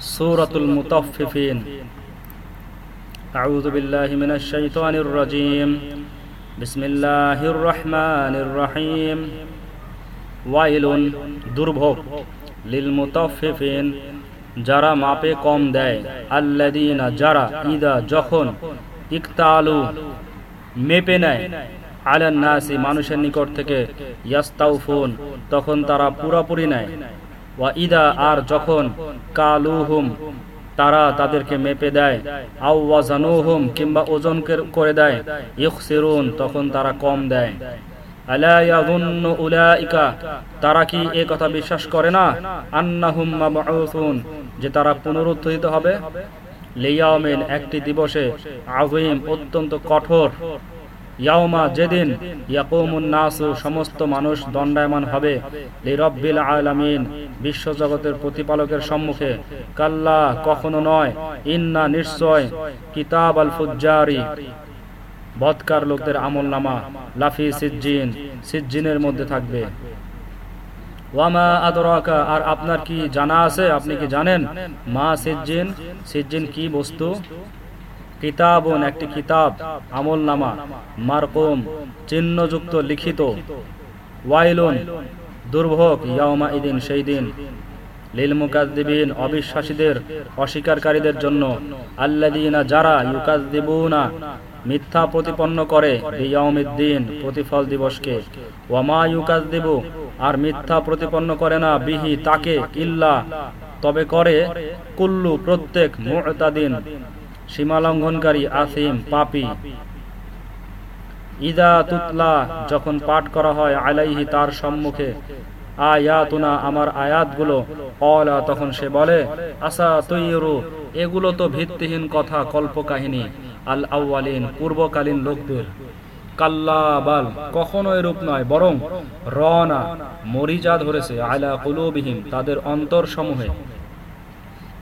سورة المطففين أعوذ بالله من الشيطان الرجيم بسم الله الرحمن الرحيم ওয়াইল দুর্ভোগ লিল মুতাফফিফিন যারা মাপে কম দেয় আল্লাদিনা যারা ইদা যখন ইকতালু মেপে নেয় আলান নাসি মানুষের নিকট থেকে ইয়াস্তাউফুন তখন তারা পুরাপুরি নেয় ওয়া আর যখন কালুহুম, তারা তাদেরকে মেপে দেয়। আউ ওয়াজানুহুম, কিংবা ওজন করে দেয়। ইখসিরুন, তখন তারা কম দেয়। তারা কি এ কথা বিশ্বাস করে না? আন্নাহুম যে তারা পুনরুত্থিত হবে। লিয়াউমিন একটি দিবসে আযীম, অত্যন্ত কঠোর। ইয়াউমা, যেদিন ইয়াকুমুন নাসু, সমস্ত মানুষ দণ্ডায়মান হবে। লিরব্বিল আলামিন বিশ্বজগতের প্রতিপালকের সম্মুখে, কাল্লা, কখনো নয়। ইন্না নিশ্চয় কিতাব আল ফুজ্জারি। বদকার লোকদের আমল নামা, লাফি সিজ্জিন, সিজ্জিনের মধ্যে থাকবে। ওয়ামা আর আপনার কি জানা আছে? আপনি কি জানেন? মা সিজ্জিন সিজ্জিন কি বস্তু? কিতাবন একটি কিতাব, আমল নামা, মারকুম, চিহ্নযুক্ত লিখিত। ওয়াইলুন দুর্ভোগ ইয়াউমা ইদিন সেই দিন। লিল মুকাদ্দিবিন অবিশ্বাসীদের অস্বীকারকারীদের জন্য আল্লাদিনা যারা ইউকাদ্দিবুনা মিথ্যা প্রতিপন্ন করে বিয়াউমিদ্দিন প্রতিফল দিবসকে, ওয়ামা ইউকাদ্দিবু আর মিথ্যা প্রতিপন্ন করে না বিহি তাকে ইল্লা, তবে করে কুল্লু প্রত্যেক মুতাদিন সীমালঙ্ঘনকারী আসিম পাপি। ইদা তুতলা, যখন পাঠ করা হয় আলাইহি তার সম্মুখে, আয়াতুনা, আমার আয়াতগুলো। অলা তখন সে বলে আসা তৈরু এগুলো তো ভিত্তিহীন কথা কল্প কাহিনী আল আউ্বালিন পূর্বকালীন লোকদের। কাল্লা, বাল, কখনো এরূপ নয়, বরং রনা মরিজা ধরেছে, আলা কুলুবিহীন তাদের অন্তর সমূহে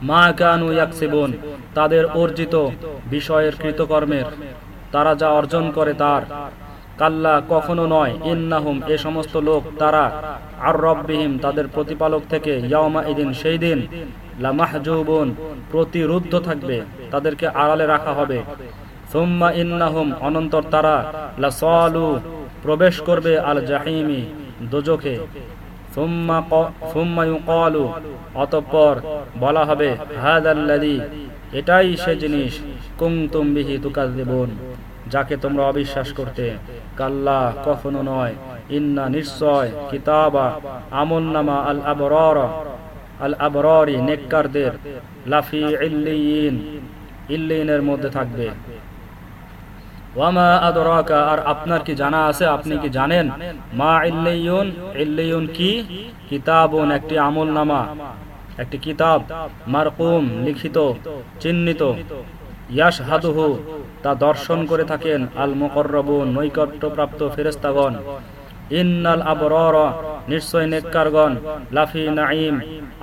মা কানু ইয়াকসিবুন, তাদের অর্জিত বিষয়ের কৃতকর্মের তারা যা অর্জন করে তার। কাল্লা কখনো নয়, ইন্নাহুম, এ সমস্ত লোক তারা। আর রব্বিহিম, তাদের প্রতিপালক থেকে ইয়ামা এদিন সেই দিন লামাহজুবুন, প্রতিরুদ্ধ থাকবে, তাদেরকে আড়ালে রাখা হবে। সুম্মা ইন্নাহুম, অনন্তর তারা লাসালু, প্রবেশ করবে আল জাহিমি দোজখে অতঃপর বলা হবে হাদাল্লাদি এটাই সে জিনিস কুংতুম বিহি তুকাজ্জিবুন যাকে তোমরা অবিশ্বাস করতে। কাল্লা, কখনো নয়। ইন্না নিশ্চয় কিতাবা আমল নামা আল আবরর। আল আবররি নেককারদের। লাফি ইল্লিয়িন। ইল্লিনের মধ্যে থাকবে। ওয়ামা আদরাকা, আর আপনার কি জানা আছে? আপনি কি জানেন? মা ইল্লিয়ুন। ইল্লিয়ুন কি? কিতাবুন, একটি আমল নামা। একটি কিতাব। মারকুম, লিখিত, চিহ্নিত। ইয়াস তা দর্শন করে থাকেন আল মুকর্রবু নৈকট্যপ্রাপ্ত ফেরেস্তাগণ ইন্নাল আবরর, নিশ্চয় নেককারগণ, লাফি নাইম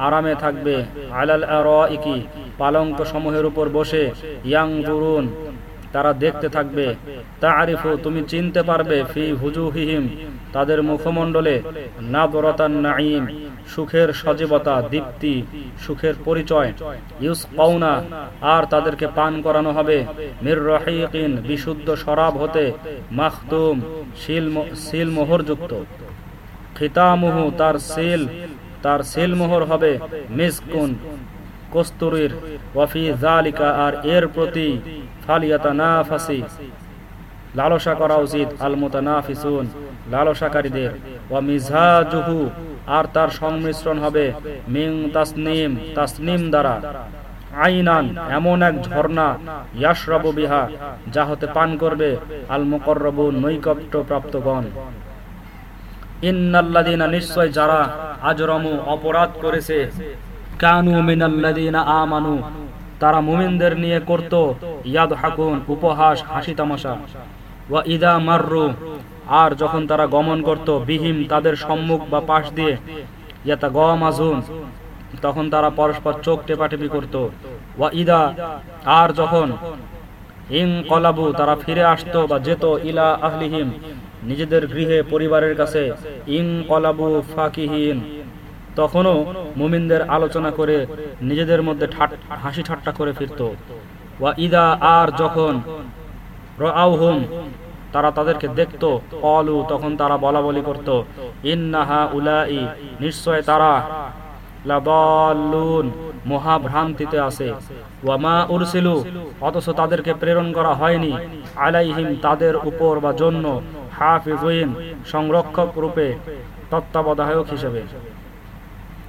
আরামে থাকবে। আলাল আরাইকি পালঙ্ক সমূহের উপর বসে ইয়াং বুরুন তারা দেখতে থাকবে। তা আরিফু তুমি চিনতে পারবে, ফি হুজুহিহিম, তাদের মুখমণ্ডলে নাবরতান নাইম সুখের সজীবতা, দীপ্তি, সুখের পরিচয়। ইউস কৌনা আর তাদেরকে পান করানো হবে। মির রহিকিন, বিশুদ্ধ শরাব হতে মাখতুম শিল মোহরযুক্ত। খিতামুহু, তার সিল তার সিল মোহর হবে মিসকুন, কস্তুরীর। ওয়াফি জালিকা আর এর প্রতি ফালিয়াতানাফাসি। লালসা করা উচিত আল মুতানাফিসুন লালসাকারীদের। ওয়া মিজাজুহু, আর তার সংমিশ্রণ হবে মিং তাসনিম তাসনিম দ্বারা। আইনান, এমন এক ঝর্ণা, ইয়াশরাবু বিহা, যা হতে পান করবে আল মুকররবু নৈকট্য প্রাপ্তগণ ইন্নাল্লাযিনা, নিশ্চয় যারা আজরমু অপরাধ করেছে, কানু মিনাল্লাযিনা আমানু, তারা মুমিনদের নিয়ে করত ইয়াদ হাকুন উপহাস হাসি তামাশা ওয়া মাররু, আর যখন তারা গমন করত বিহিম তাদের সম্মুখ বা পাশ দিয়ে, ইয়াতা গমাজুন তখন তারা পরস্পর চোখ টেপাটেপি করত। ওয়া ইদা, আর যখন ইং কলাবু তারা ফিরে আসতো বা যেত ইলা আহলিহিম, নিজেদের গৃহে পরিবারের কাছে ইং কলাবু ফাকিহীন, তখনও মুমিনদের আলোচনা করে নিজেদের মধ্যে ঠাট- হাসি ঠাট্টা করে ফিরত। ওয়া ইদা, আর যখন রাআউহুম, তারা তাদেরকে দেখত অলু তখন তারা বলা বলি করত, ইন্নাহা উলাই, নিশ্চয় তারা লাদাল্লুন মহাভ্রান্তিতে আছে। ওয়ামা উরসিলু, অথচ তাদেরকে প্রেরণ করা হয়নি। আলাইহিম, তাদের উপর বা জন্য হাফিজুইন, সংরক্ষক রূপে তত্ত্বাবধায়ক হিসেবে।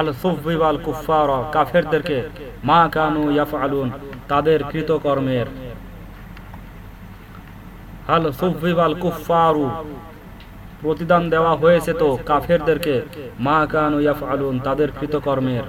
আল সুফবিবা আল কাফেরদেরকে মা কানু ইয়াফআলুন, তাদের কৃতকর্মের। হাল সুফিবাল কুফারু প্রতিদান দেওয়া হয়েছে তো কাফেরদেরকে, মা কানু ইয়াফআলুন, তাদের কৃতকর্মের।